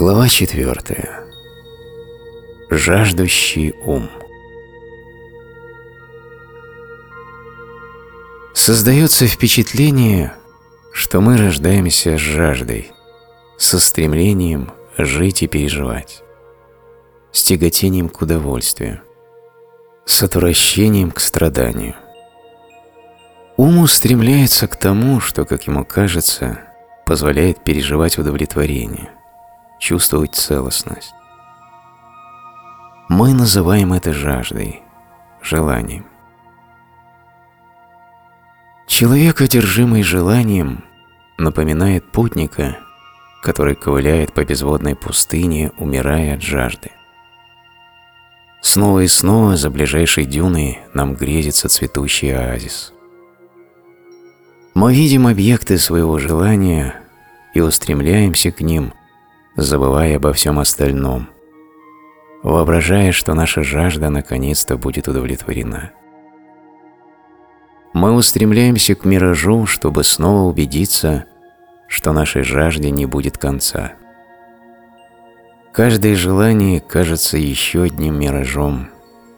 Глава четвертая. Жаждущий ум. Создается впечатление, что мы рождаемся с жаждой, со стремлением жить и переживать, с тяготением к удовольствию, с отвращением к страданию. Ум устремляется к тому, что, как ему кажется, позволяет переживать удовлетворение – чувствовать целостность. Мы называем это жаждой, желанием. Человек, одержимый желанием, напоминает путника, который ковыляет по безводной пустыне, умирая от жажды. Снова и снова за ближайшей дюной нам грезится цветущий оазис. Мы видим объекты своего желания и устремляемся к ним, забывая обо всем остальном, воображая, что наша жажда наконец-то будет удовлетворена. Мы устремляемся к миражу, чтобы снова убедиться, что нашей жажде не будет конца. Каждое желание кажется еще одним миражом,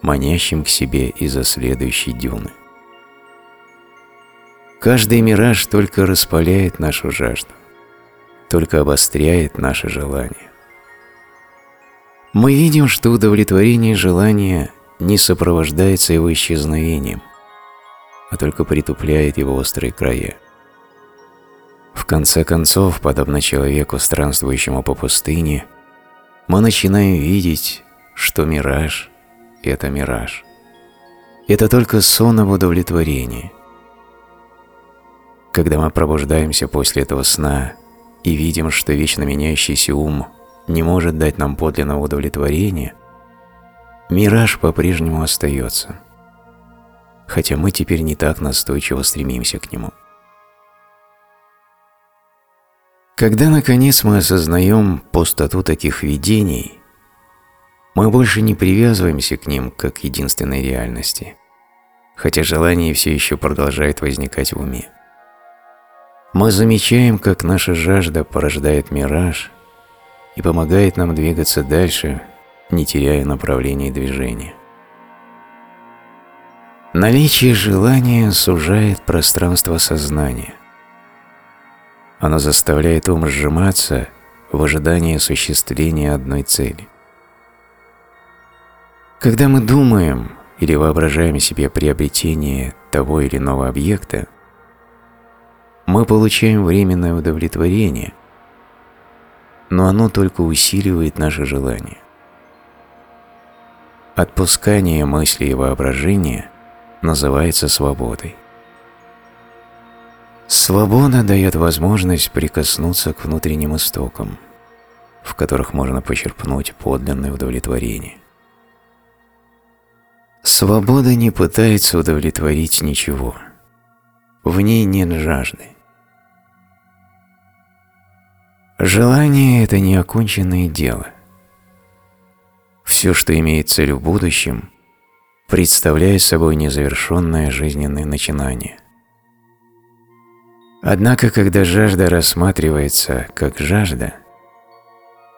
манящим к себе из-за следующей дюны. Каждый мираж только распаляет нашу жажду только обостряет наше желание. Мы видим, что удовлетворение желания не сопровождается его исчезновением, а только притупляет его острые края. В конце концов, подобно человеку, странствующему по пустыне, мы начинаем видеть, что мираж – это мираж. Это только сон об удовлетворении. Когда мы пробуждаемся после этого сна и видим, что вечно меняющийся ум не может дать нам подлинного удовлетворения, мираж по-прежнему остается, хотя мы теперь не так настойчиво стремимся к нему. Когда, наконец, мы осознаем пустоту таких видений, мы больше не привязываемся к ним как к единственной реальности, хотя желание все еще продолжает возникать в уме. Мы замечаем, как наша жажда порождает мираж и помогает нам двигаться дальше, не теряя направления движения. Наличие желания сужает пространство сознания. Оно заставляет ум сжиматься в ожидании осуществления одной цели. Когда мы думаем или воображаем себе приобретение того или иного объекта, мы получаем временное удовлетворение, но оно только усиливает наше желание. Отпускание мысли и воображения называется свободой. Свобода дает возможность прикоснуться к внутренним истокам, в которых можно почерпнуть подлинное удовлетворение. Свобода не пытается удовлетворить ничего – в ней нет жажды. Желание – это неоконченное дело. Все, что имеет цель в будущем, представляет собой незавершенное жизненное начинание. Однако, когда жажда рассматривается как жажда,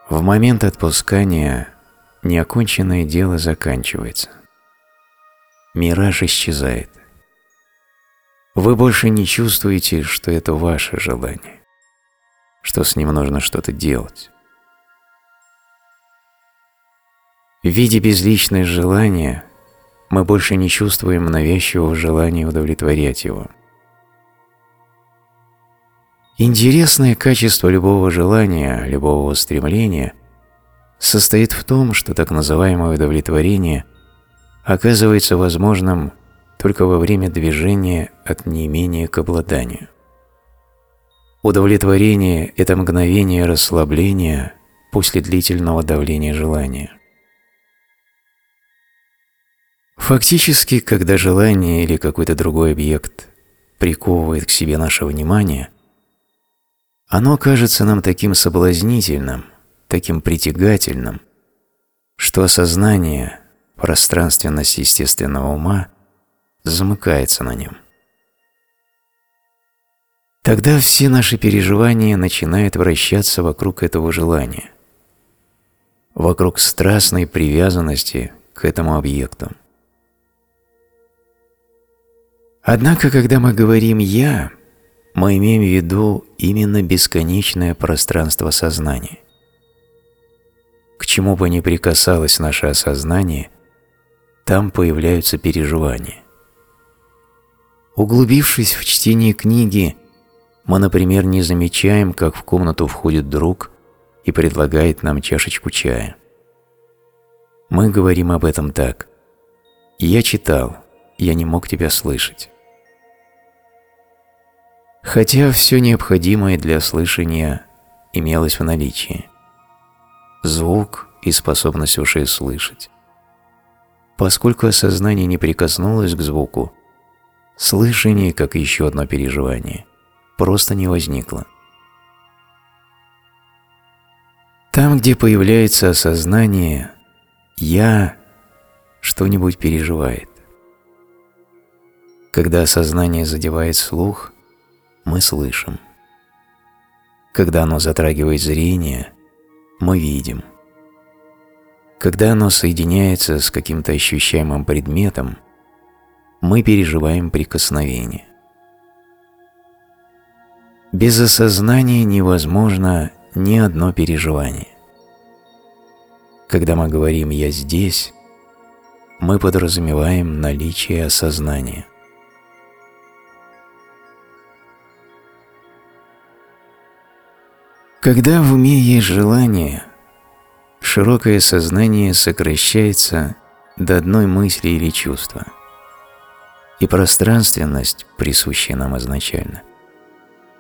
в момент отпускания неоконченное дело заканчивается. Мираж исчезает – вы больше не чувствуете, что это ваше желание, что с ним нужно что-то делать. В виде безличное желания мы больше не чувствуем навязчивого желания удовлетворять его. Интересное качество любого желания, любого стремления состоит в том, что так называемое удовлетворение оказывается возможным только во время движения от неимения к обладанию. Удовлетворение – это мгновение расслабления после длительного давления желания. Фактически, когда желание или какой-то другой объект приковывает к себе наше внимание, оно кажется нам таким соблазнительным, таким притягательным, что осознание, пространственность естественного ума замыкается на нем. Тогда все наши переживания начинают вращаться вокруг этого желания, вокруг страстной привязанности к этому объекту. Однако, когда мы говорим «я», мы имеем в виду именно бесконечное пространство сознания. К чему бы ни прикасалось наше осознание, там появляются переживания. Углубившись в чтение книги, мы, например, не замечаем, как в комнату входит друг и предлагает нам чашечку чая. Мы говорим об этом так. «Я читал, я не мог тебя слышать». Хотя все необходимое для слышания имелось в наличии. Звук и способность ушей слышать. Поскольку осознание не прикоснулось к звуку, слышание, как еще одно переживание, просто не возникло. Там, где появляется осознание «я», что-нибудь переживает. Когда осознание задевает слух, мы слышим. Когда оно затрагивает зрение, мы видим. Когда оно соединяется с каким-то ощущаемым предметом, мы переживаем прикосновение. Без осознания невозможно ни одно переживание. Когда мы говорим «я здесь», мы подразумеваем наличие осознания. Когда в уме есть желание, широкое сознание сокращается до одной мысли или чувства, и пространственность, присущая нам изначально,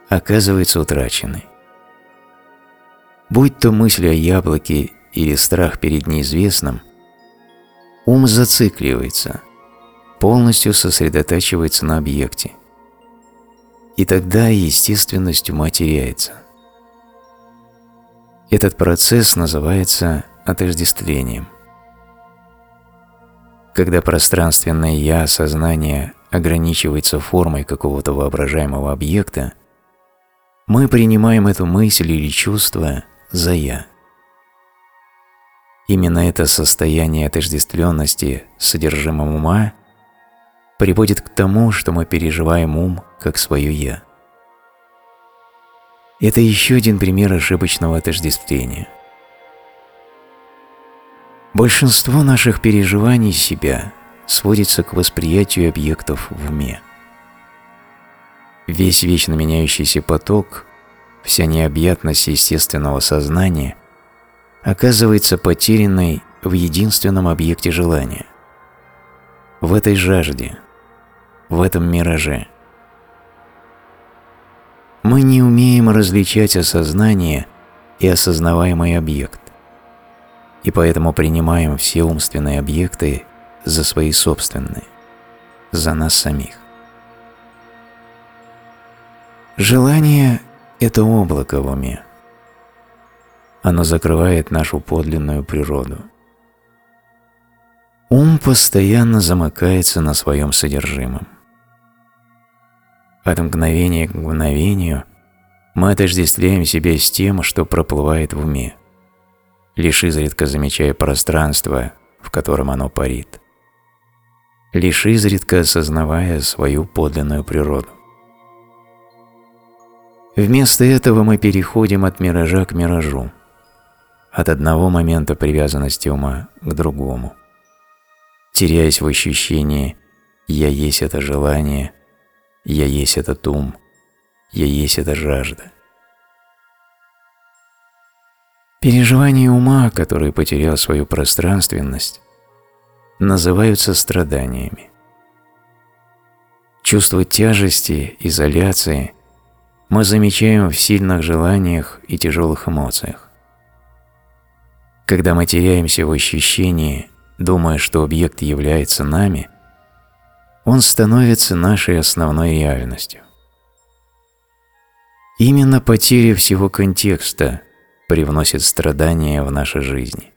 оказывается утраченной. Будь то мысль о яблоке или страх перед неизвестным, ум зацикливается, полностью сосредотачивается на объекте, и тогда естественность ума теряется. Этот процесс называется отождествлением. Когда пространственное «я» сознание ограничивается формой какого-то воображаемого объекта, мы принимаем эту мысль или чувство за «я». Именно это состояние отождествленности с содержимым ума приводит к тому, что мы переживаем ум как свое «я». Это еще один пример ошибочного отождествления. Большинство наших переживаний себя сводится к восприятию объектов в уме. Весь вечно меняющийся поток, вся необъятность естественного сознания оказывается потерянной в единственном объекте желания. В этой жажде, в этом мираже – мы не умеем различать осознание и осознаваемый объект, и поэтому принимаем все умственные объекты за свои собственные, за нас самих. Желание – это облако в уме. Оно закрывает нашу подлинную природу. Ум постоянно замыкается на своем содержимом. От мгновения к мгновению мы отождествляем себя с тем, что проплывает в уме, лишь изредка замечая пространство, в котором оно парит, лишь изредка осознавая свою подлинную природу. Вместо этого мы переходим от миража к миражу, от одного момента привязанности ума к другому, теряясь в ощущении «я есть это желание», я есть этот ум, я есть эта жажда. Переживания ума, который потерял свою пространственность, называются страданиями. Чувство тяжести, изоляции мы замечаем в сильных желаниях и тяжелых эмоциях. Когда мы теряемся в ощущении, думая, что объект является нами, он становится нашей основной реальностью. Именно потеря всего контекста привносит страдания в наши жизни.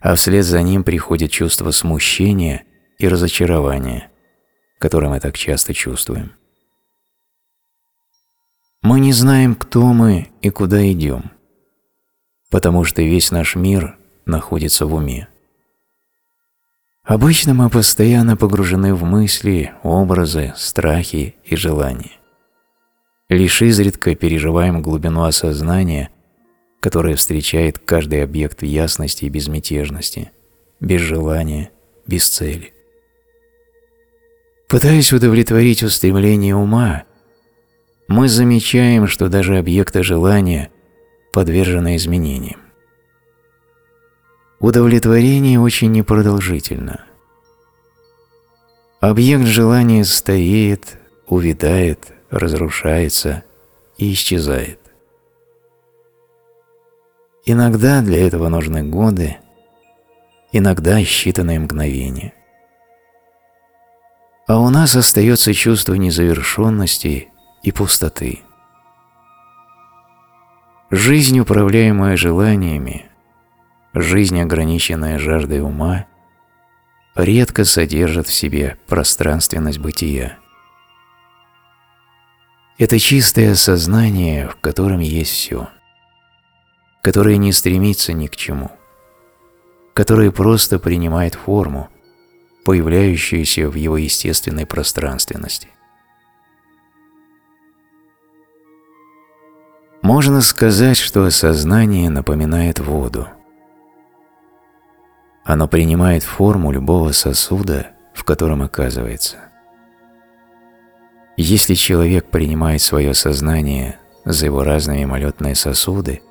А вслед за ним приходит чувство смущения и разочарования, которое мы так часто чувствуем. Мы не знаем, кто мы и куда идем. потому что весь наш мир находится в уме. Обычно мы постоянно погружены в мысли, образы, страхи и желания. Лишь изредка переживаем глубину осознания, которое встречает каждый объект в ясности и безмятежности, без желания, без цели. Пытаясь удовлетворить устремление ума, мы замечаем, что даже объекты желания подвержены изменениям. Удовлетворение очень непродолжительно. Объект желания стареет, увядает, разрушается и исчезает. Иногда для этого нужны годы, иногда считанные мгновения. А у нас остается чувство незавершенности и пустоты. Жизнь, управляемая желаниями, жизнь, ограниченная жаждой ума, редко содержит в себе пространственность бытия. Это чистое сознание, в котором есть все, которое не стремится ни к чему, которое просто принимает форму, появляющуюся в его естественной пространственности. Можно сказать, что сознание напоминает воду. Оно принимает форму любого сосуда, в котором оказывается. Если человек принимает свое сознание за его разные мимолетные сосуды,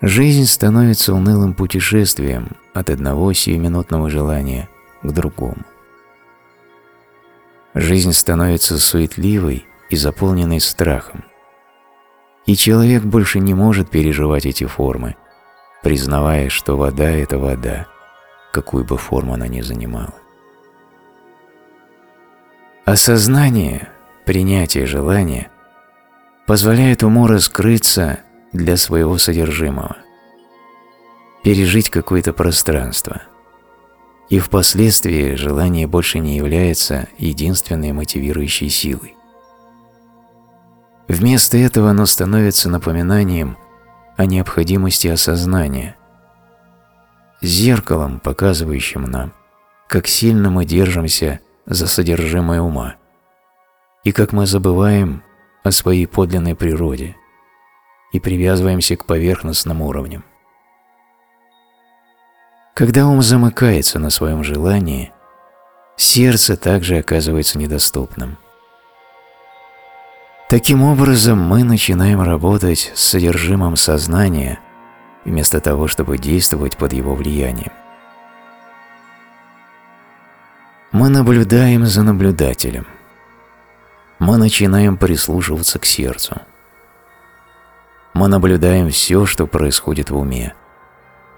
жизнь становится унылым путешествием от одного сиюминутного желания к другому. Жизнь становится суетливой и заполненной страхом. И человек больше не может переживать эти формы, признавая, что вода – это вода, какую бы форму она ни занимала. Осознание, принятие желания позволяет уму раскрыться для своего содержимого, пережить какое-то пространство – и впоследствии желание больше не является единственной мотивирующей силой. Вместо этого оно становится напоминанием о необходимости осознания, зеркалом, показывающим нам, как сильно мы держимся за содержимое ума и как мы забываем о своей подлинной природе и привязываемся к поверхностным уровням. Когда ум замыкается на своем желании, сердце также оказывается недоступным. Таким образом, мы начинаем работать с содержимым сознания, вместо того, чтобы действовать под его влиянием. Мы наблюдаем за наблюдателем. Мы начинаем прислушиваться к сердцу. Мы наблюдаем все, что происходит в уме,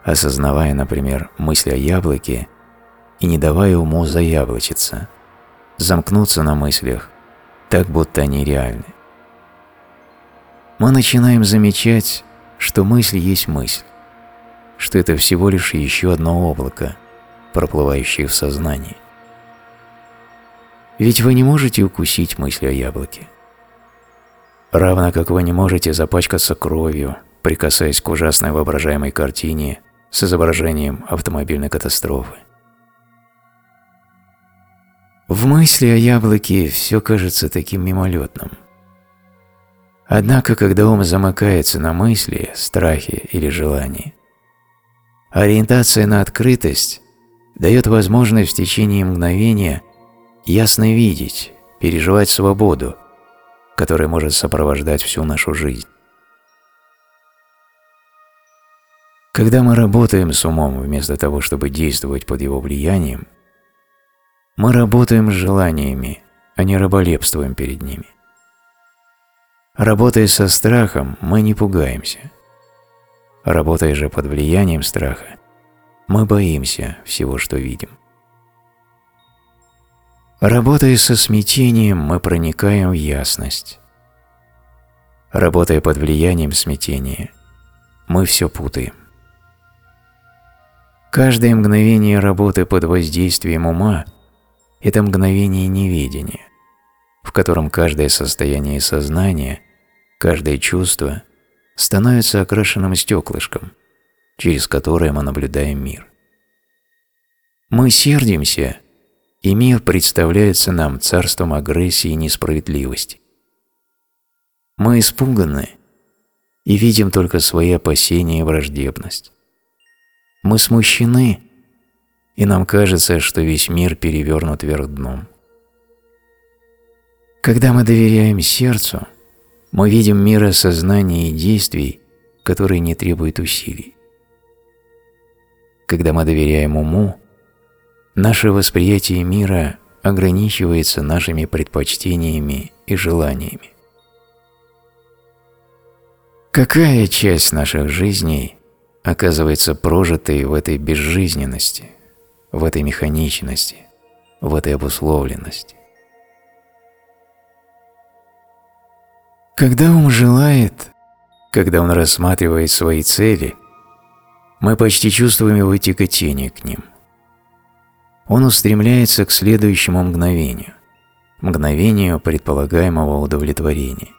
осознавая, например, мысли о яблоке и не давая уму заяблочиться, замкнуться на мыслях, так будто они реальны. Мы начинаем замечать, что мысль есть мысль, что это всего лишь еще одно облако, проплывающее в сознании. Ведь вы не можете укусить мысли о яблоке. Равно как вы не можете запачкаться кровью, прикасаясь к ужасной воображаемой картине с изображением автомобильной катастрофы. В мысли о яблоке все кажется таким мимолетным. Однако, когда ум замыкается на мысли, страхе или желании, ориентация на открытость дает возможность в течение мгновения ясно видеть, переживать свободу, которая может сопровождать всю нашу жизнь. Когда мы работаем с умом вместо того, чтобы действовать под его влиянием, мы работаем с желаниями, а не раболепствуем перед ними. Работая со страхом, мы не пугаемся. Работая же под влиянием страха, мы боимся всего, что видим. Работая со смятением, мы проникаем в ясность. Работая под влиянием смятения, мы все путаем. Каждое мгновение работы под воздействием ума – это мгновение неведения, в котором каждое состояние сознания, каждое чувство становится окрашенным стеклышком, через которое мы наблюдаем мир. Мы сердимся, и мир представляется нам царством агрессии и несправедливости. Мы испуганы и видим только свои опасения и враждебность. Мы смущены, и нам кажется, что весь мир перевернут вверх дном. Когда мы доверяем сердцу, мы видим мир осознания и действий, которые не требуют усилий. Когда мы доверяем уму, наше восприятие мира ограничивается нашими предпочтениями и желаниями. Какая часть наших жизней оказывается прожитой в этой безжизненности, в этой механичности, в этой обусловленности? Когда ум желает, когда он рассматривает свои цели, мы почти чувствуем его тяготение к ним. Он устремляется к следующему мгновению, мгновению предполагаемого удовлетворения.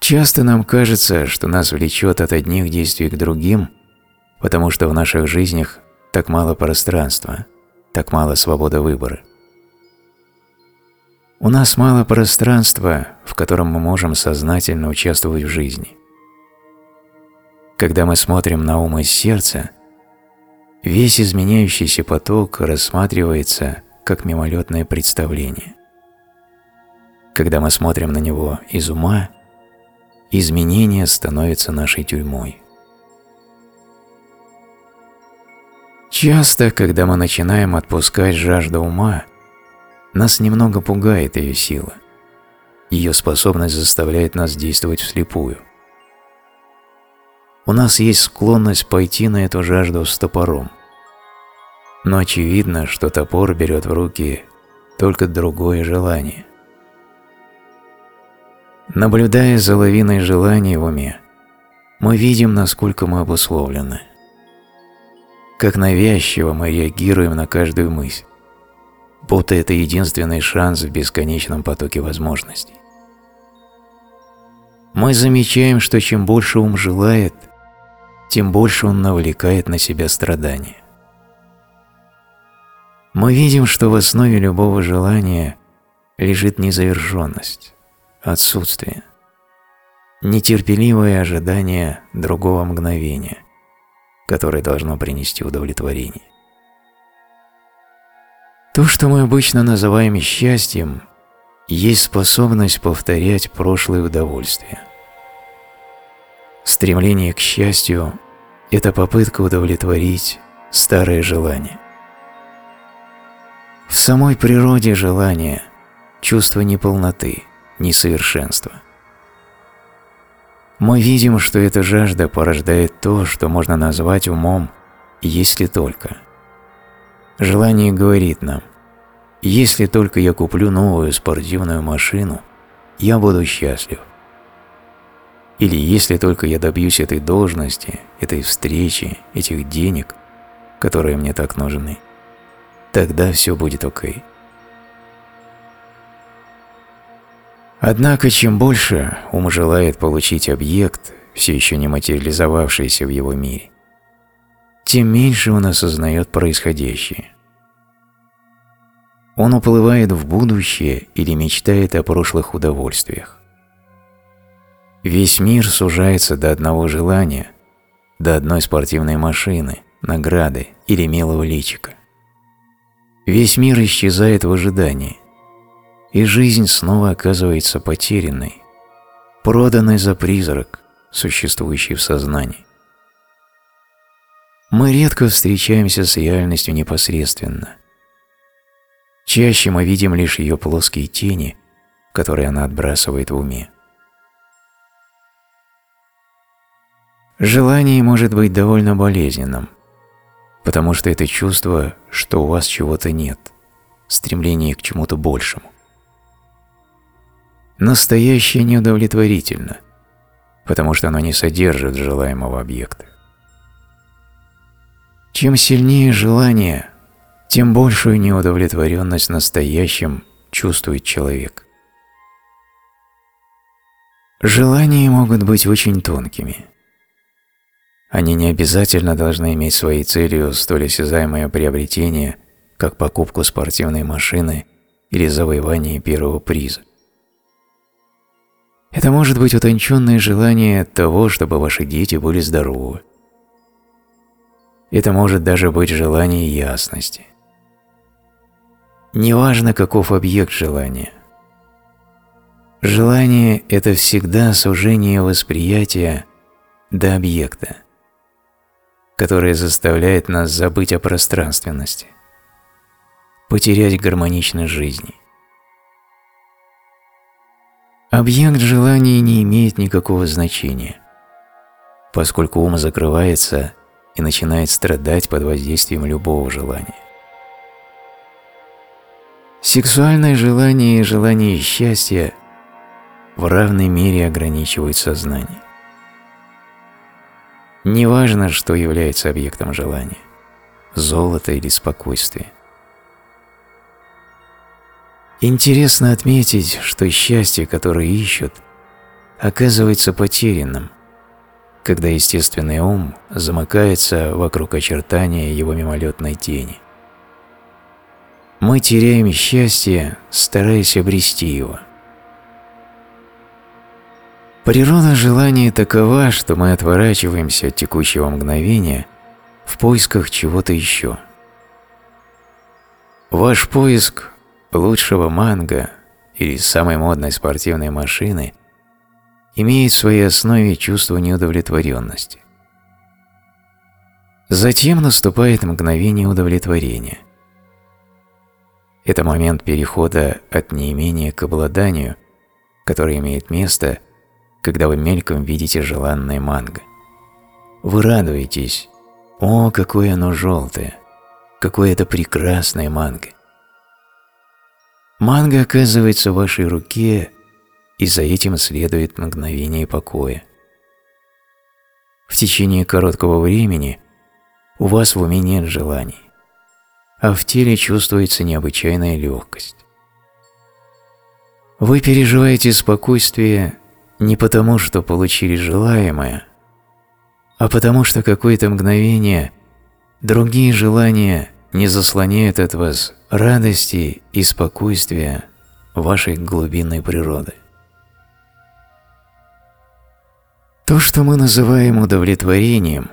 Часто нам кажется, что нас влечет от одних действий к другим, потому что в наших жизнях так мало пространства, так мало свободы выбора. У нас мало пространства, в котором мы можем сознательно участвовать в жизни. Когда мы смотрим на ум из сердца, весь изменяющийся поток рассматривается как мимолетное представление. Когда мы смотрим на него из ума, изменение становится нашей тюрьмой. Часто, когда мы начинаем отпускать жажду ума, нас немного пугает ее сила. Ее способность заставляет нас действовать вслепую. У нас есть склонность пойти на эту жажду с топором. Но очевидно, что топор берет в руки только другое желание. Наблюдая за лавиной желаний в уме, мы видим, насколько мы обусловлены. Как навязчиво мы реагируем на каждую мысль будто это единственный шанс в бесконечном потоке возможностей. Мы замечаем, что чем больше ум желает, тем больше он навлекает на себя страдания. Мы видим, что в основе любого желания лежит незавершенность, отсутствие, нетерпеливое ожидание другого мгновения, которое должно принести удовлетворение. То, что мы обычно называем счастьем, есть способность повторять прошлые удовольствия. Стремление к счастью – это попытка удовлетворить старые желания. В самой природе желания – чувство неполноты, несовершенства. Мы видим, что эта жажда порождает то, что можно назвать умом «если только». Желание говорит нам, если только я куплю новую спортивную машину, я буду счастлив. Или если только я добьюсь этой должности, этой встречи, этих денег, которые мне так нужны, тогда все будет окей. Однако, чем больше ум желает получить объект, все еще не материализовавшийся в его мире, тем меньше он осознает происходящее. Он уплывает в будущее или мечтает о прошлых удовольствиях. Весь мир сужается до одного желания, до одной спортивной машины, награды или милого личика. Весь мир исчезает в ожидании, и жизнь снова оказывается потерянной, проданной за призрак, существующий в сознании. Мы редко встречаемся с реальностью непосредственно. Чаще мы видим лишь ее плоские тени, которые она отбрасывает в уме. Желание может быть довольно болезненным, потому что это чувство, что у вас чего-то нет, стремление к чему-то большему. Настоящее неудовлетворительно, потому что оно не содержит желаемого объекта. Чем сильнее желание, тем большую неудовлетворенность настоящим чувствует человек. Желания могут быть очень тонкими. Они не обязательно должны иметь своей целью столь осязаемое приобретение, как покупку спортивной машины или завоевание первого приза. Это может быть утонченное желание того, чтобы ваши дети были здоровы. Это может даже быть желание ясности. Неважно, каков объект желания. Желание – это всегда сужение восприятия до объекта, которое заставляет нас забыть о пространственности, потерять гармоничность жизни. Объект желания не имеет никакого значения, поскольку ум закрывается и начинает страдать под воздействием любого желания. Сексуальное желание и желание счастья в равной мере ограничивают сознание. Неважно, что является объектом желания – золото или спокойствие – Интересно отметить, что счастье, которое ищут, оказывается потерянным, когда естественный ум замыкается вокруг очертания его мимолетной тени. Мы теряем счастье, стараясь обрести его. Природа желания такова, что мы отворачиваемся от текущего мгновения в поисках чего-то еще. Ваш поиск лучшего манго или самой модной спортивной машины имеет в своей основе чувство неудовлетворенности. Затем наступает мгновение удовлетворения. Это момент перехода от неимения к обладанию, который имеет место, когда вы мельком видите желанное манго. Вы радуетесь, о, какое оно желтое, какое это прекрасное манго. Манго оказывается в вашей руке, и за этим следует мгновение покоя. В течение короткого времени у вас в уме нет желаний, а в теле чувствуется необычайная легкость. Вы переживаете спокойствие не потому, что получили желаемое, а потому что какое-то мгновение другие желания не заслоняют от вас радости и спокойствия вашей глубинной природы. То, что мы называем удовлетворением,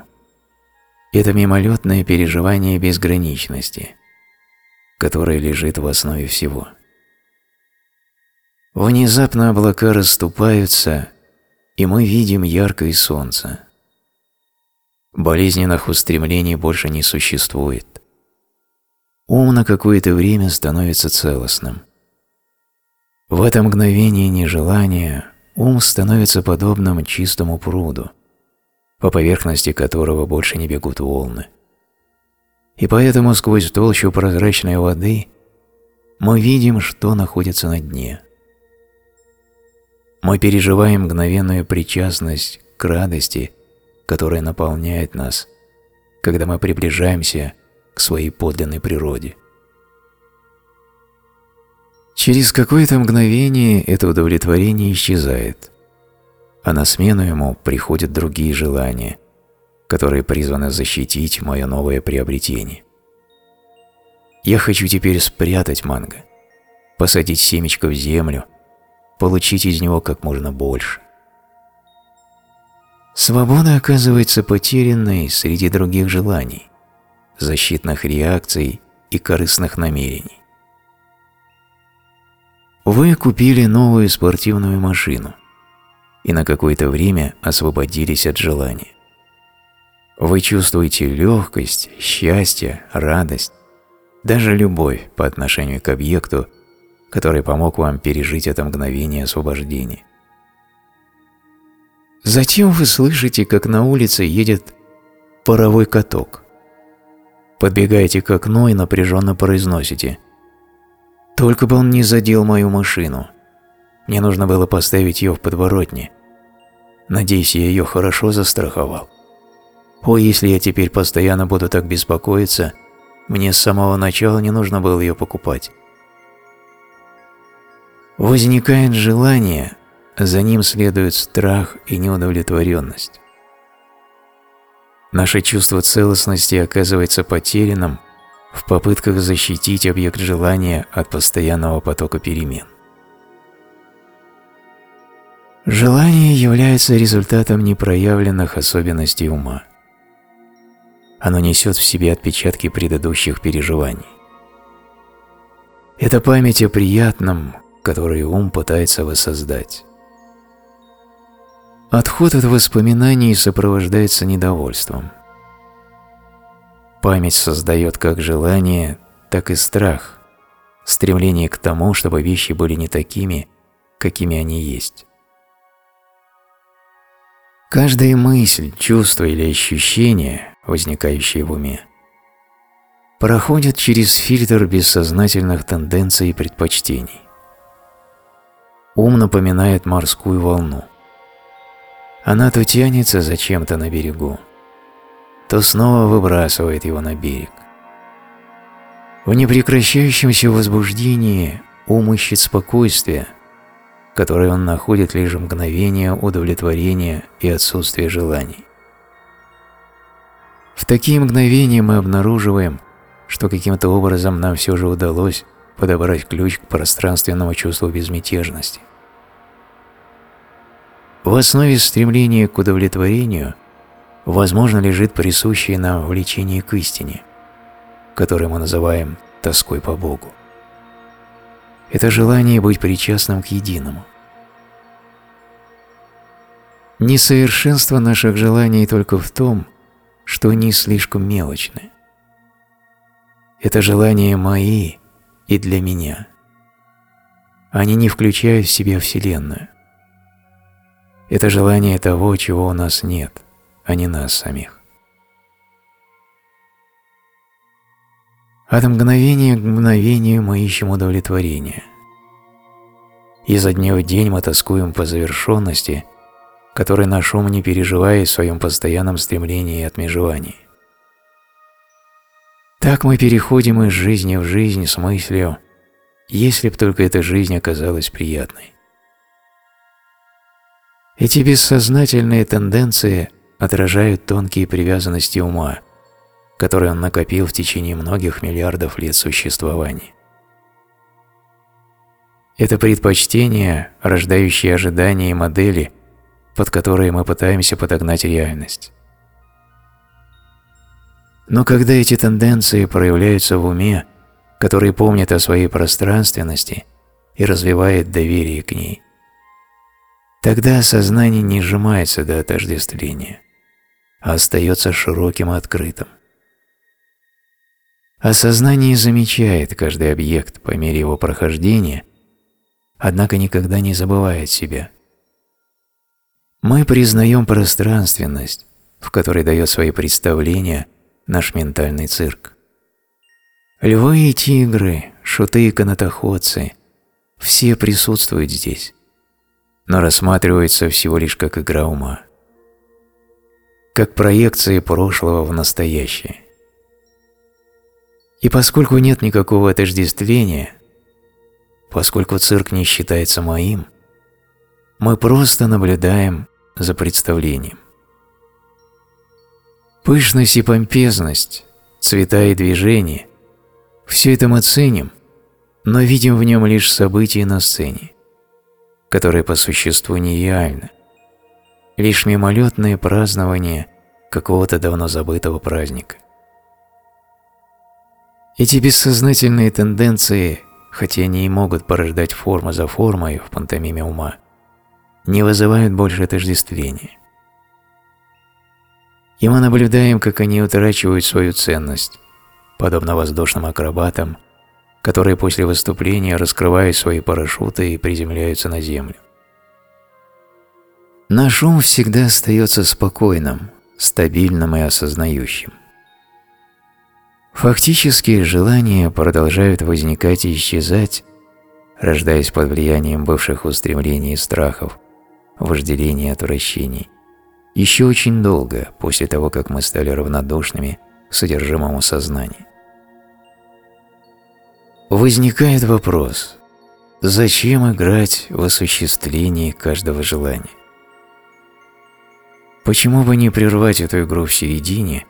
это мимолетное переживание безграничности, которое лежит в основе всего. Внезапно облака расступаются, и мы видим яркое солнце. Болезненных устремлений больше не существует. Ум на какое-то время становится целостным. В это мгновение нежелания ум становится подобным чистому пруду, по поверхности которого больше не бегут волны. И поэтому сквозь толщу прозрачной воды мы видим, что находится на дне. Мы переживаем мгновенную причастность к радости, которая наполняет нас, когда мы приближаемся к своей подлинной природе. Через какое-то мгновение это удовлетворение исчезает, а на смену ему приходят другие желания, которые призваны защитить мое новое приобретение. Я хочу теперь спрятать манго, посадить семечко в землю, получить из него как можно больше. Свобода оказывается потерянной среди других желаний защитных реакций и корыстных намерений. Вы купили новую спортивную машину и на какое-то время освободились от желания. Вы чувствуете легкость, счастье, радость, даже любовь по отношению к объекту, который помог вам пережить это мгновение освобождения. Затем вы слышите, как на улице едет паровой каток. Подбегаете к окну и напряженно произносите. «Только бы он не задел мою машину. Мне нужно было поставить ее в подворотне. Надеюсь, я ее хорошо застраховал. О, если я теперь постоянно буду так беспокоиться, мне с самого начала не нужно было ее покупать». Возникает желание, за ним следует страх и неудовлетворенность. Наше чувство целостности оказывается потерянным в попытках защитить объект желания от постоянного потока перемен. Желание является результатом непроявленных особенностей ума. Оно несет в себе отпечатки предыдущих переживаний. Это память о приятном, который ум пытается воссоздать. Отход от воспоминаний сопровождается недовольством. Память создает как желание, так и страх, стремление к тому, чтобы вещи были не такими, какими они есть. Каждая мысль, чувство или ощущение, возникающее в уме, проходит через фильтр бессознательных тенденций и предпочтений. Ум напоминает морскую волну. Она то тянется за чем-то на берегу, то снова выбрасывает его на берег. В непрекращающемся возбуждении ум ищет спокойствие, которое он находит лишь мгновение удовлетворения и отсутствия желаний. В такие мгновения мы обнаруживаем, что каким-то образом нам все же удалось подобрать ключ к пространственному чувству безмятежности. В основе стремления к удовлетворению, возможно, лежит присущее нам влечение к истине, которое мы называем тоской по Богу. Это желание быть причастным к единому. Несовершенство наших желаний только в том, что они слишком мелочны. Это желания мои и для меня. Они не включают в себя Вселенную. Это желание того, чего у нас нет, а не нас самих. От мгновения к мгновению мы ищем удовлетворение. Изо дня в день мы тоскуем по завершенности, которой наш ум не переживает в своем постоянном стремлении и отмежевании. Так мы переходим из жизни в жизнь с мыслью «если б только эта жизнь оказалась приятной». Эти бессознательные тенденции отражают тонкие привязанности ума, которые он накопил в течение многих миллиардов лет существования. Это предпочтение, рождающее ожидания и модели, под которые мы пытаемся подогнать реальность. Но когда эти тенденции проявляются в уме, который помнит о своей пространственности и развивает доверие к ней, тогда сознание не сжимается до отождествления, а остается широким и открытым. Осознание замечает каждый объект по мере его прохождения, однако никогда не забывает себя. Мы признаем пространственность, в которой дает свои представления – наш ментальный цирк. Львы и тигры, шуты и канатоходцы – все присутствуют здесь, но рассматриваются всего лишь как игра ума, как проекции прошлого в настоящее. И поскольку нет никакого отождествления, поскольку цирк не считается моим, мы просто наблюдаем за представлением. Пышность и помпезность, цвета и движения – все это мы ценим, но видим в нем лишь события на сцене, которые по существу нереальны, лишь мимолетное празднование какого-то давно забытого праздника. Эти бессознательные тенденции, хотя они и могут порождать форму за формой в пантомиме ума, не вызывают больше отождествления и мы наблюдаем, как они утрачивают свою ценность, подобно воздушным акробатам, которые после выступления раскрывают свои парашюты и приземляются на землю. Наш ум всегда остается спокойным, стабильным и осознающим. Фактически желания продолжают возникать и исчезать, рождаясь под влиянием бывших устремлений и страхов, вожделений и отвращений – еще очень долго после того, как мы стали равнодушными к содержимому сознания. Возникает вопрос, Зачем играть в осуществлении каждого желания? Почему бы не прервать эту игру в середине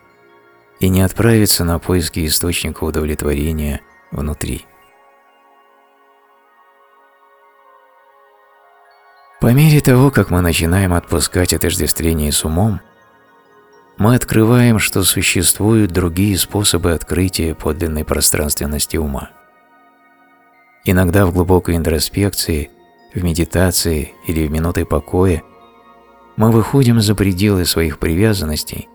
и не отправиться на поиски источника удовлетворения внутри? По мере того, как мы начинаем отпускать отождествление с умом, мы открываем, что существуют другие способы открытия подлинной пространственности ума. Иногда в глубокой интроспекции, в медитации или в минуты покоя мы выходим за пределы своих привязанностей,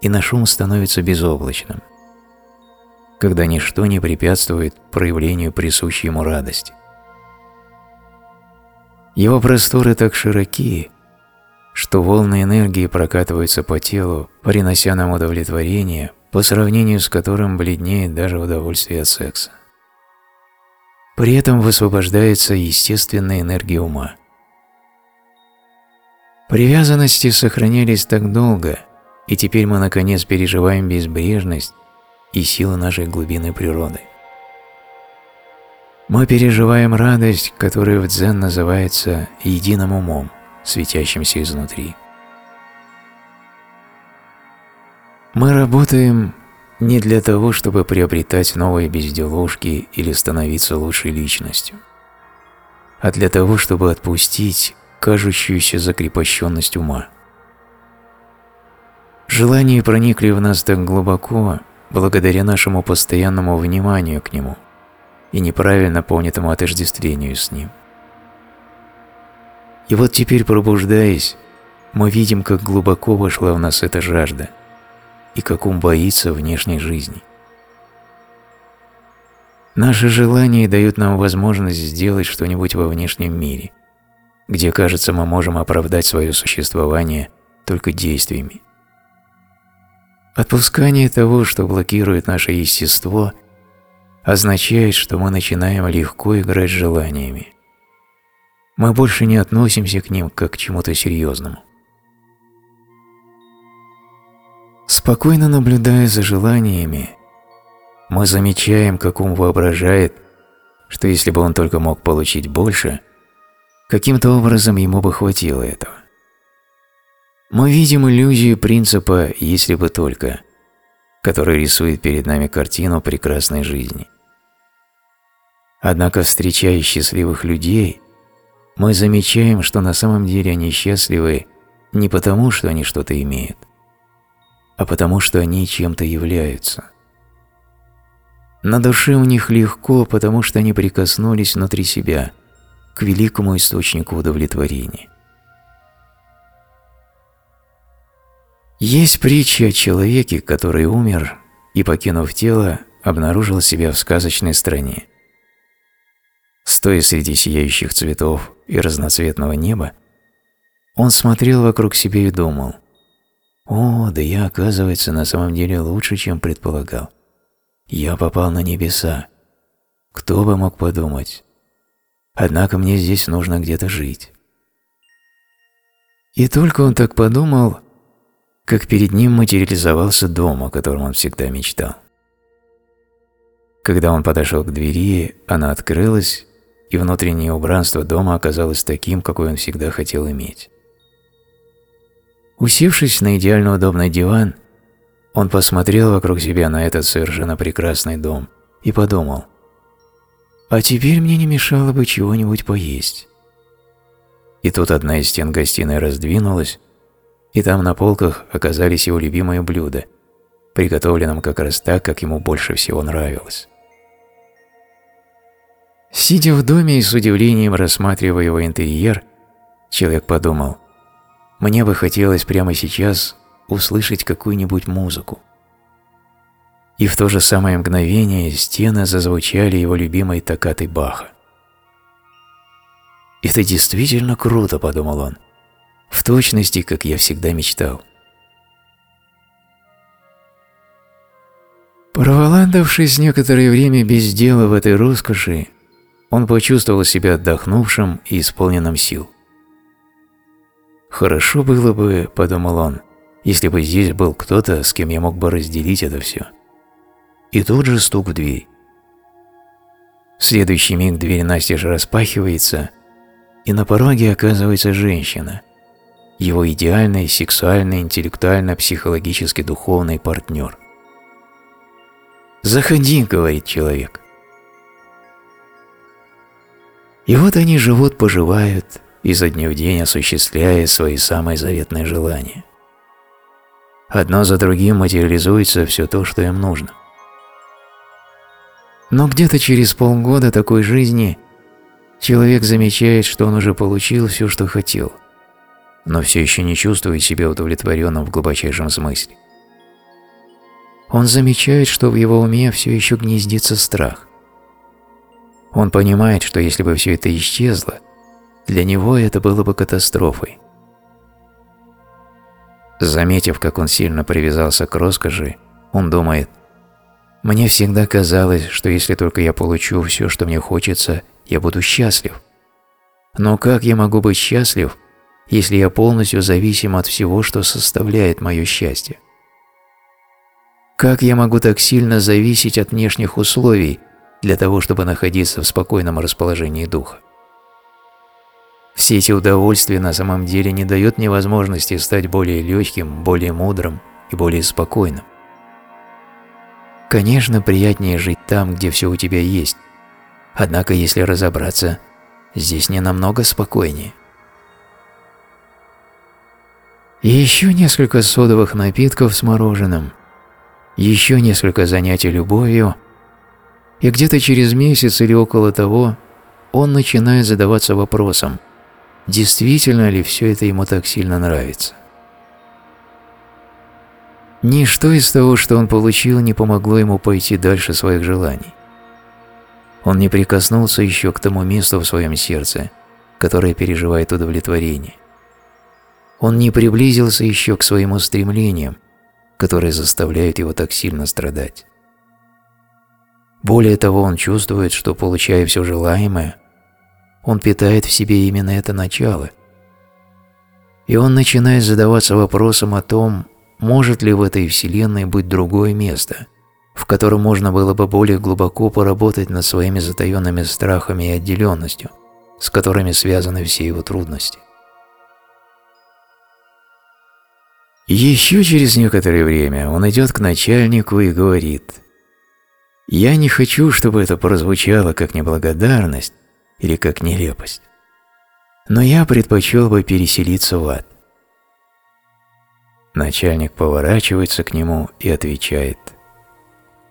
и наш ум становится безоблачным, когда ничто не препятствует проявлению присущей ему радости. Его просторы так широки, что волны энергии прокатываются по телу, принося нам удовлетворение, по сравнению с которым бледнеет даже удовольствие от секса. При этом высвобождается естественная энергия ума. Привязанности сохранялись так долго, и теперь мы наконец переживаем безбрежность и силу нашей глубины природы. Мы переживаем радость, которая в дзен называется единым умом, светящимся изнутри. Мы работаем не для того, чтобы приобретать новые безделушки или становиться лучшей личностью, а для того, чтобы отпустить кажущуюся закрепощенность ума. Желания проникли в нас так глубоко, благодаря нашему постоянному вниманию к нему и неправильно понятому отождествлению с ним. И вот теперь, пробуждаясь, мы видим, как глубоко вошла в нас эта жажда – и как ум боится внешней жизни. Наши желания дают нам возможность сделать что-нибудь во внешнем мире, где, кажется, мы можем оправдать свое существование только действиями. Отпускание того, что блокирует наше естество, означает, что мы начинаем легко играть с желаниями. Мы больше не относимся к ним как к чему-то серьезному. Спокойно наблюдая за желаниями, мы замечаем, как ум воображает, что если бы он только мог получить больше, каким-то образом ему бы хватило этого. Мы видим иллюзию принципа «если бы только», который рисует перед нами картину прекрасной жизни. Однако, встречая счастливых людей, мы замечаем, что на самом деле они счастливы не потому, что они что-то имеют, а потому что они чем-то являются. На душе у них легко, потому что они прикоснулись внутри себя к великому источнику удовлетворения. Есть притча о человеке, который умер и, покинув тело, обнаружил себя в сказочной стране. Стоя среди сияющих цветов и разноцветного неба, он смотрел вокруг себя и думал, о, да я, оказывается, на самом деле лучше, чем предполагал. Я попал на небеса. Кто бы мог подумать? Однако мне здесь нужно где-то жить. И только он так подумал, как перед ним материализовался дом, о котором он всегда мечтал. Когда он подошел к двери, она открылась, и внутреннее убранство дома оказалось таким, какой он всегда хотел иметь. Усевшись на идеально удобный диван, он посмотрел вокруг себя на этот совершенно прекрасный дом и подумал, «А теперь мне не мешало бы чего-нибудь поесть». И тут одна из стен гостиной раздвинулась, и там на полках оказались его любимые блюда, приготовленным как раз так, как ему больше всего нравилось. Сидя в доме и с удивлением рассматривая его интерьер, человек подумал, мне бы хотелось прямо сейчас услышать какую-нибудь музыку. И в то же самое мгновение стены зазвучали его любимой токкатой Баха. «Это действительно круто», – подумал он, – «в точности, как я всегда мечтал». Проволандавшись некоторое время без дела в этой роскоши, он почувствовал себя отдохнувшим и исполненным сил. «Хорошо было бы, — подумал он, — если бы здесь был кто-то, с кем я мог бы разделить это все». И тут же стук в дверь. В следующий миг дверь настежь распахивается, и на пороге оказывается женщина, его идеальный сексуальный, интеллектуально, психологически духовный партнер. «Заходи», — говорит человек. И вот они живут-поживают, изо дня в день осуществляя свои самые заветные желания. Одно за другим материализуется все то, что им нужно. Но где-то через полгода такой жизни человек замечает, что он уже получил все, что хотел, но все еще не чувствует себя удовлетворенным в глубочайшем смысле. Он замечает, что в его уме все еще гнездится страх. Он понимает, что если бы все это исчезло, для него это было бы катастрофой. Заметив, как он сильно привязался к роскоши, он думает, «Мне всегда казалось, что если только я получу все, что мне хочется, я буду счастлив. Но как я могу быть счастлив, если я полностью зависим от всего, что составляет мое счастье? Как я могу так сильно зависеть от внешних условий для того, чтобы находиться в спокойном расположении духа? Все эти удовольствия на самом деле не дают мне возможности стать более легким, более мудрым и более спокойным. Конечно, приятнее жить там, где все у тебя есть. Однако, если разобраться, здесь не намного спокойнее. И еще несколько содовых напитков с мороженым, еще несколько занятий любовью, и где-то через месяц или около того он начинает задаваться вопросом – действительно ли все это ему так сильно нравится. Ничто из того, что он получил, не помогло ему пойти дальше своих желаний. Он не прикоснулся еще к тому месту в своем сердце, которое переживает удовлетворение. Он не приблизился еще к своим устремлениям, которые заставляют его так сильно страдать. Более того, он чувствует, что, получая все желаемое, он питает в себе именно это начало. И он начинает задаваться вопросом о том, может ли в этой вселенной быть другое место, в котором можно было бы более глубоко поработать над своими затаенными страхами и отделенностью, с которыми связаны все его трудности. Еще через некоторое время он идет к начальнику и говорит, «Я не хочу, чтобы это прозвучало как неблагодарность, или как нелепость. Но я предпочел бы переселиться в ад. Начальник поворачивается к нему и отвечает,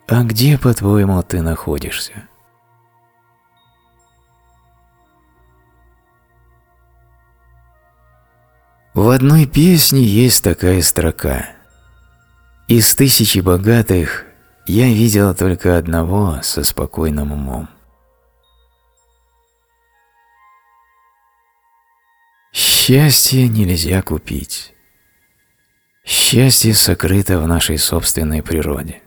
«А где, по-твоему, ты находишься?» В одной песне есть такая строка. «Из тысячи богатых я видел только одного со спокойным умом». Счастье нельзя купить. Счастье сокрыто в нашей собственной природе.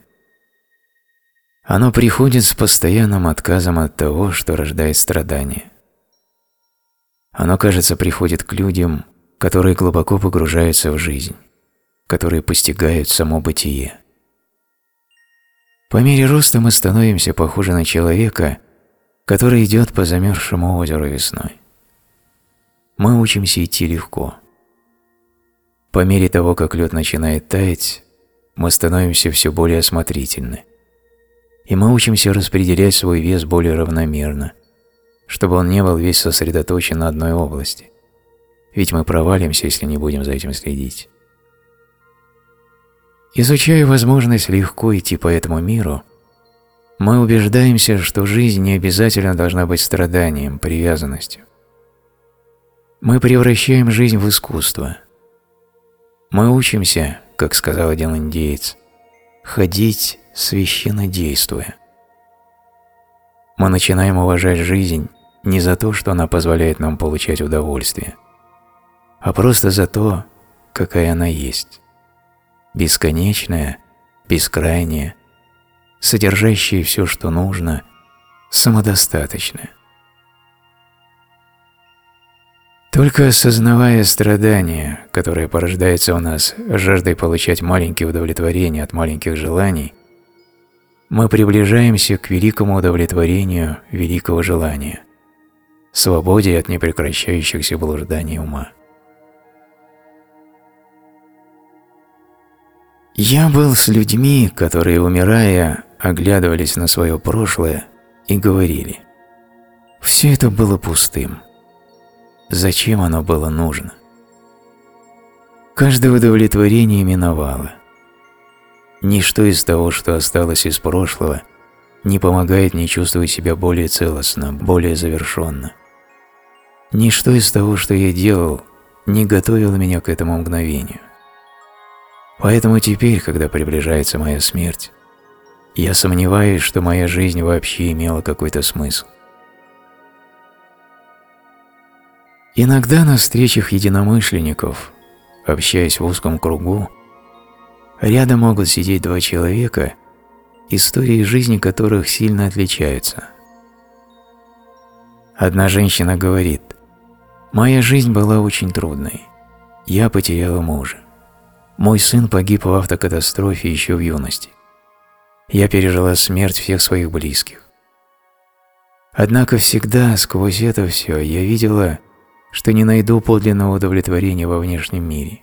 Оно приходит с постоянным отказом от того, что рождает страдания. Оно, кажется, приходит к людям, которые глубоко погружаются в жизнь, которые постигают само бытие. По мере роста мы становимся похожи на человека, который идет по замерзшему озеру весной мы учимся идти легко. По мере того, как лед начинает таять, мы становимся все более осмотрительны. И мы учимся распределять свой вес более равномерно, чтобы он не был весь сосредоточен на одной области. Ведь мы провалимся, если не будем за этим следить. Изучая возможность легко идти по этому миру, мы убеждаемся, что жизнь не обязательно должна быть страданием, привязанностью. Мы превращаем жизнь в искусство. Мы учимся, как сказал один индеец, ходить священно действуя. Мы начинаем уважать жизнь не за то, что она позволяет нам получать удовольствие, а просто за то, какая она есть. Бесконечная, бескрайняя, содержащая все, что нужно, самодостаточная. Только осознавая страдания, которое порождается у нас жаждой получать маленькие удовлетворения от маленьких желаний, мы приближаемся к великому удовлетворению великого желания, свободе от непрекращающихся блужданий ума. Я был с людьми, которые, умирая, оглядывались на свое прошлое и говорили, «Все это было пустым. Зачем оно было нужно?» Каждое удовлетворение миновало. Ничто из того, что осталось из прошлого, не помогает мне чувствовать себя более целостно, более завершенно. Ничто из того, что я делал, не готовило меня к этому мгновению. Поэтому теперь, когда приближается моя смерть, я сомневаюсь, что моя жизнь вообще имела какой-то смысл. Иногда на встречах единомышленников, общаясь в узком кругу, рядом могут сидеть два человека, истории жизни которых сильно отличаются. Одна женщина говорит, «Моя жизнь была очень трудной. Я потеряла мужа. Мой сын погиб в автокатастрофе еще в юности. Я пережила смерть всех своих близких. Однако всегда сквозь это все я видела, что не найду подлинного удовлетворения во внешнем мире.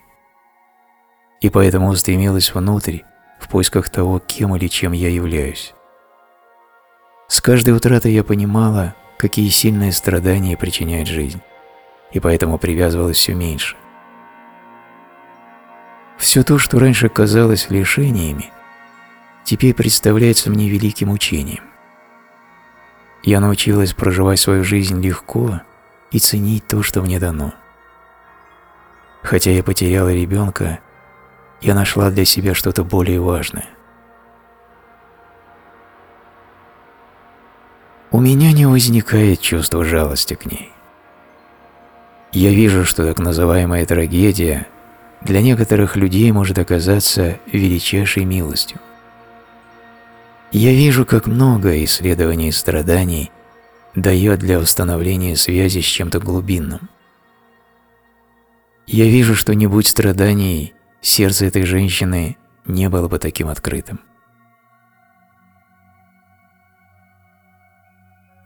И поэтому устремилась внутрь в поисках того, кем или чем я являюсь. С каждой утратой я понимала, какие сильные страдания причиняет жизнь, и поэтому привязывалась все меньше. Все то, что раньше казалось лишениями, теперь представляется мне великим учением. Я научилась проживать свою жизнь легко и ценить то, что мне дано. Хотя я потеряла ребенка, я нашла для себя что-то более важное. У меня не возникает чувства жалости к ней. Я вижу, что так называемая трагедия для некоторых людей может оказаться величайшей милостью. Я вижу, как много исследований страданий дает для установления связи с чем-то глубинным. Я вижу, что не будь страданий, сердце этой женщины не было бы таким открытым.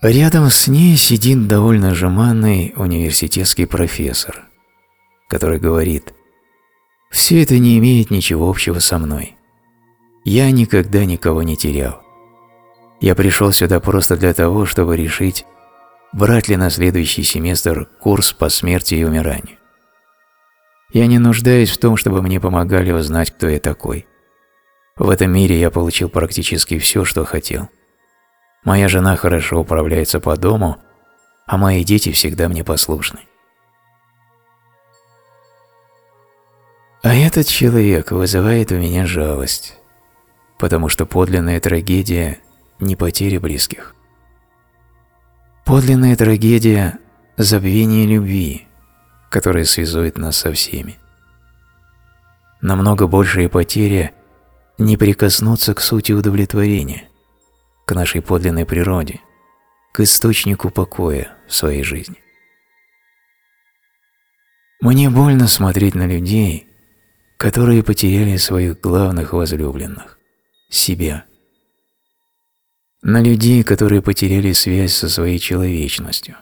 Рядом с ней сидит довольно жеманный университетский профессор, который говорит все это не имеет ничего общего со мной. Я никогда никого не терял. Я пришел сюда просто для того, чтобы решить, брать ли на следующий семестр курс по смерти и умиранию. Я не нуждаюсь в том, чтобы мне помогали узнать, кто я такой. В этом мире я получил практически все, что хотел. Моя жена хорошо управляется по дому, а мои дети всегда мне послушны. А этот человек вызывает у меня жалость, потому что подлинная трагедия – не потеря близких. Подлинная трагедия – забвение любви, которая связует нас со всеми. Намного большая потеря – не прикоснуться к сути удовлетворения, к нашей подлинной природе, к источнику покоя в своей жизни. Мне больно смотреть на людей, которые потеряли своих главных возлюбленных – себя. На людей, которые потеряли связь со своей человечностью,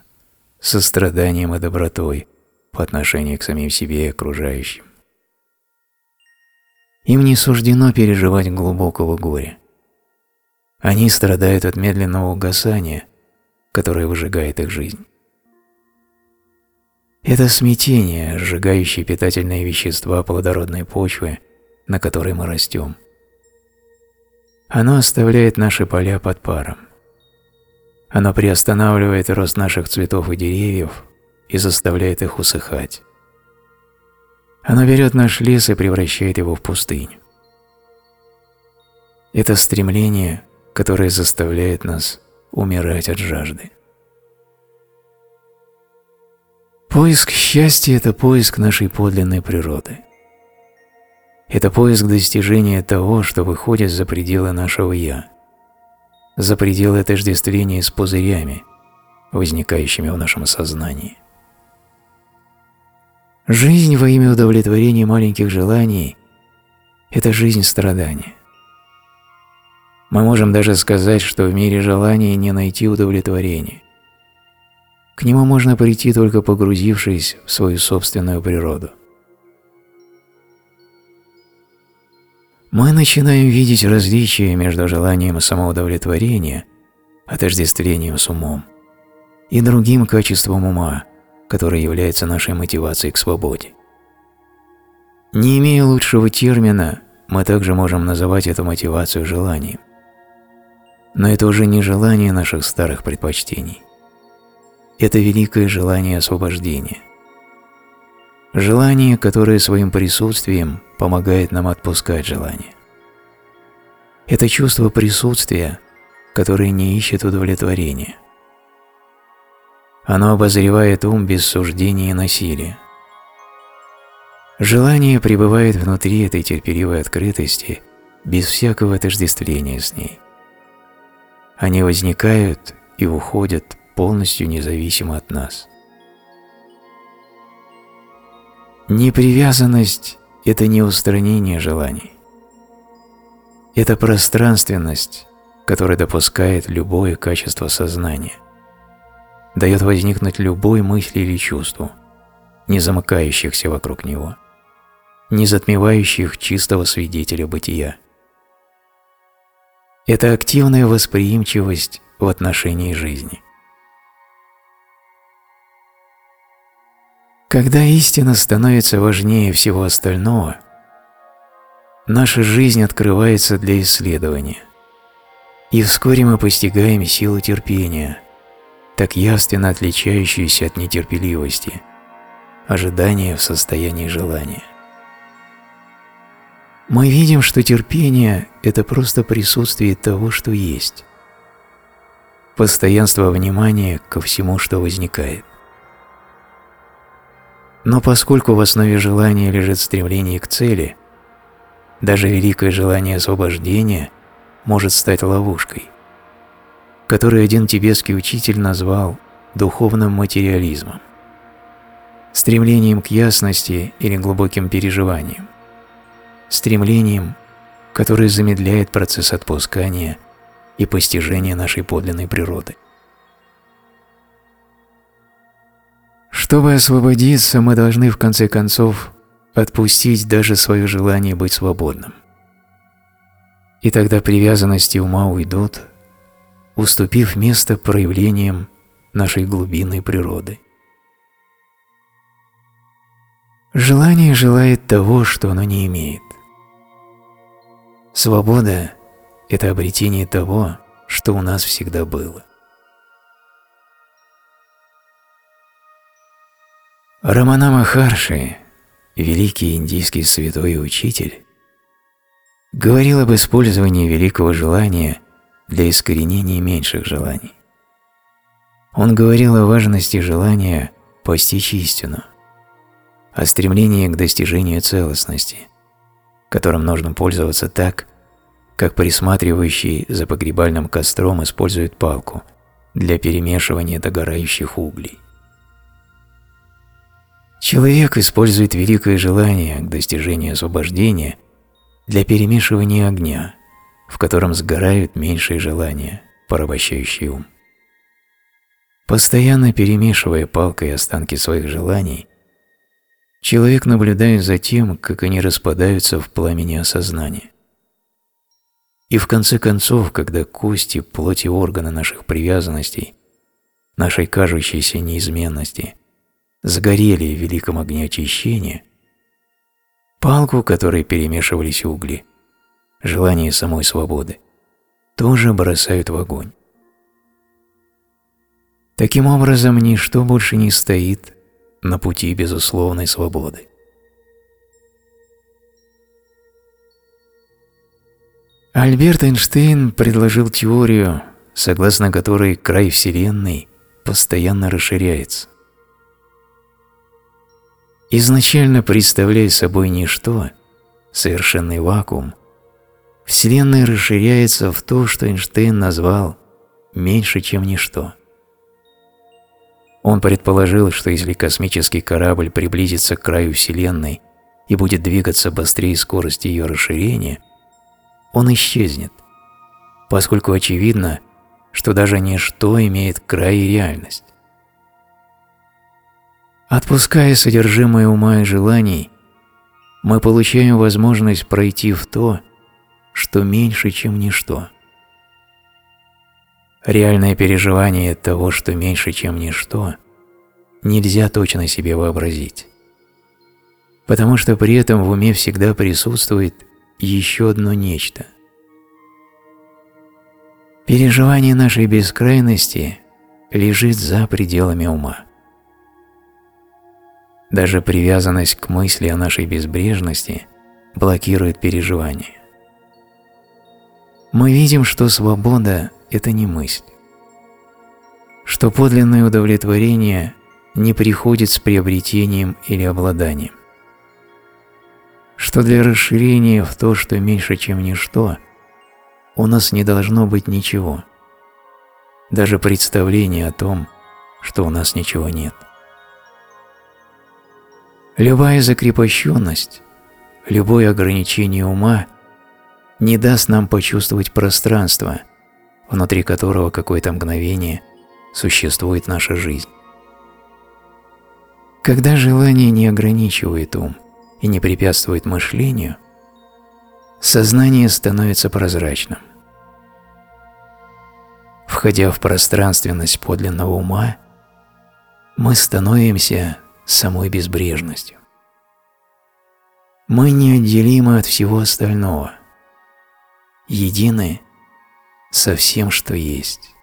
состраданием и добротой по отношению к самим себе и окружающим. Им не суждено переживать глубокого горя. Они страдают от медленного угасания, которое выжигает их жизнь. Это смятение, сжигающее питательные вещества плодородной почвы, на которой мы растем. Оно оставляет наши поля под паром. Оно приостанавливает рост наших цветов и деревьев и заставляет их усыхать. Оно берет наш лес и превращает его в пустыню. Это стремление, которое заставляет нас умирать от жажды. Поиск счастья – это поиск нашей подлинной природы. Это поиск достижения того, что выходит за пределы нашего «я», за пределы отождествления с пузырями, возникающими в нашем сознании. Жизнь во имя удовлетворения маленьких желаний – это жизнь страдания. Мы можем даже сказать, что в мире желаний не найти удовлетворения. К нему можно прийти только погрузившись в свою собственную природу. Мы начинаем видеть различия между желанием самоудовлетворения, отождествлением с умом, и другим качеством ума, которое является нашей мотивацией к свободе. Не имея лучшего термина, мы также можем называть эту мотивацию желанием. Но это уже не желание наших старых предпочтений. Это великое желание освобождения. Желание, которое своим присутствием помогает нам отпускать желание. Это чувство присутствия, которое не ищет удовлетворения. Оно обозревает ум без суждения и насилия. Желание пребывает внутри этой терпеливой открытости без всякого отождествления с ней. Они возникают и уходят полностью независимо от нас. Непривязанность – это не устранение желаний. Это пространственность, которая допускает любое качество сознания, дает возникнуть любой мысли или чувству, не замыкающихся вокруг него, не затмевающих чистого свидетеля бытия. Это активная восприимчивость в отношении жизни. Когда истина становится важнее всего остального, наша жизнь открывается для исследования, и вскоре мы постигаем силу терпения, так явственно отличающуюся от нетерпеливости, ожидания в состоянии желания. Мы видим, что терпение – это просто присутствие того, что есть, постоянство внимания ко всему, что возникает. Но поскольку в основе желания лежит стремление к цели, даже великое желание освобождения может стать ловушкой, которую один тибетский учитель назвал духовным материализмом, стремлением к ясности или глубоким переживаниям, стремлением, которое замедляет процесс отпускания и постижения нашей подлинной природы. Чтобы освободиться, мы должны в конце концов отпустить даже свое желание быть свободным. И тогда привязанности ума уйдут, уступив место проявлениям нашей глубинной природы. Желание желает того, что оно не имеет. Свобода – это обретение того, что у нас всегда было. Рамана Махарши, великий индийский святой и учитель, говорил об использовании великого желания для искоренения меньших желаний. Он говорил о важности желания постичь истину, о стремлении к достижению целостности, которым нужно пользоваться так, как присматривающий за погребальным костром использует палку для перемешивания догорающих углей. Человек использует великое желание к достижению освобождения для перемешивания огня, в котором сгорают меньшие желания, порабощающие ум. Постоянно перемешивая палкой останки своих желаний, человек наблюдает за тем, как они распадаются в пламени осознания. И в конце концов, когда кости, плоть и органы наших привязанностей, нашей кажущейся неизменности – сгорели в великом огне очищения, палку, которой перемешивались угли, желание самой свободы, тоже бросают в огонь. Таким образом, ничто больше не стоит на пути безусловной свободы. Альберт Эйнштейн предложил теорию, согласно которой край Вселенной постоянно расширяется изначально представляя собой ничто, совершенный вакуум, Вселенная расширяется в то, что Эйнштейн назвал «меньше, чем ничто». Он предположил, что если космический корабль приблизится к краю Вселенной и будет двигаться быстрее скорости ее расширения, он исчезнет, поскольку очевидно, что даже ничто имеет край и реальность. Отпуская содержимое ума и желаний, мы получаем возможность пройти в то, что меньше, чем ничто. Реальное переживание того, что меньше, чем ничто, нельзя точно себе вообразить, потому что при этом в уме всегда присутствует еще одно нечто – Переживание нашей бескрайности лежит за пределами ума. Даже привязанность к мысли о нашей безбрежности блокирует переживание. Мы видим, что свобода – это не мысль, что подлинное удовлетворение не приходит с приобретением или обладанием, что для расширения в то, что меньше, чем ничто – у нас не должно быть ничего. Даже представление о том, что у нас ничего нет. Любая закрепощенность, любое ограничение ума не даст нам почувствовать пространство, внутри которого какое-то мгновение существует наша жизнь. Когда желание не ограничивает ум и не препятствует мышлению, сознание становится прозрачным. Входя в пространственность подлинного ума, мы становимся самой безбрежностью. Мы неотделимы от всего остального, едины со всем, что есть.